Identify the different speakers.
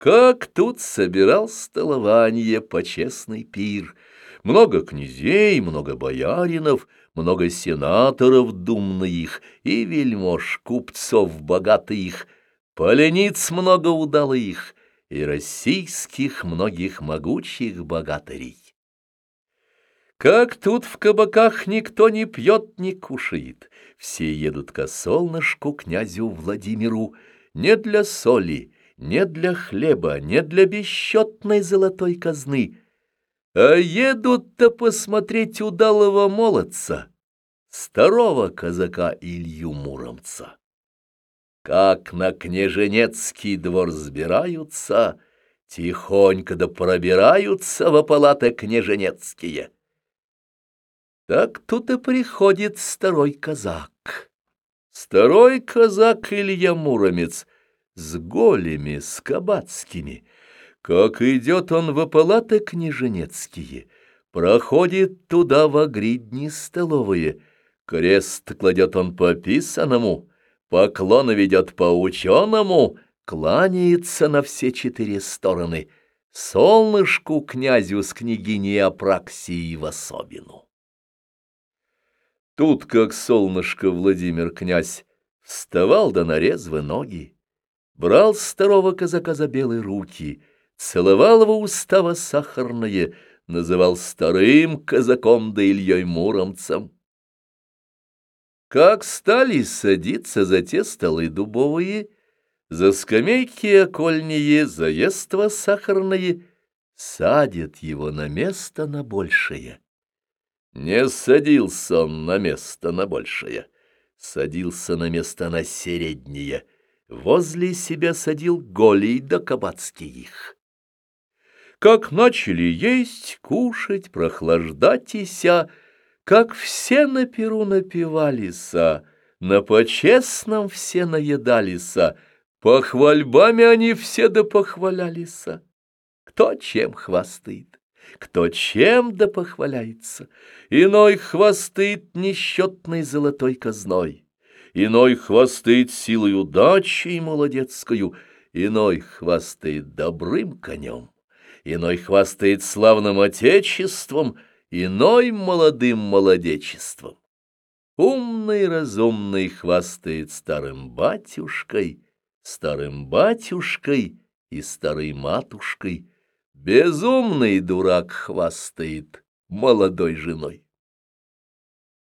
Speaker 1: Как тут собирал столование почестный пир! Много князей, много бояринов, много сенаторов думных и вельмож, купцов богатых, полениц много удало их, и российских многих могучих богатырей. Как тут в кабаках никто не пьет, не кушает, все едут ко солнышку князю Владимиру, не для соли, не для хлеба, не для бесчетной золотой казны, а едут-то посмотреть удалого молодца, старого казака Илью Муромца. Как на княженецкий двор сбираются, тихонько да пробираются во палаты княженецкие. Так тут и приходит старой казак. Старой казак Илья Муромец — с голями, с кабацкими. Как идет он в палаты княженецкие, проходит туда в гридни столовые, крест кладет он по писаному, поклон ведет по ученому, кланяется на все четыре стороны, солнышку князю с княгиней Апраксией в особину. Тут, как солнышко Владимир князь, вставал да нарезвы ноги, брал старого казака за белые руки, целовал его устава сахарное, называл старым казаком да Ильей Муромцем. Как стали садиться за те столы дубовые, за скамейки окольние, за ество сахарное, садит его на место на большее. Не садился он на место на большее, садился на место на среднее — возле себя садил голей да кабацкий их. Как начали есть, кушать, прохлаждать ися, как все на перу напивалися, на почестном все наедалися, похвальбами они все да похвалялися. Кто чем хвастает, кто чем да похваляется, иной хвастает несчетной золотой казной иной хвастает силой удачи молодецкою, иной хвастает добрым конем, иной хвастает славным отечеством, иной молодым молодечеством. Умный разумный хвастает старым батюшкой, старым батюшкой и старой матушкой, безумный дурак хвастает молодой женой.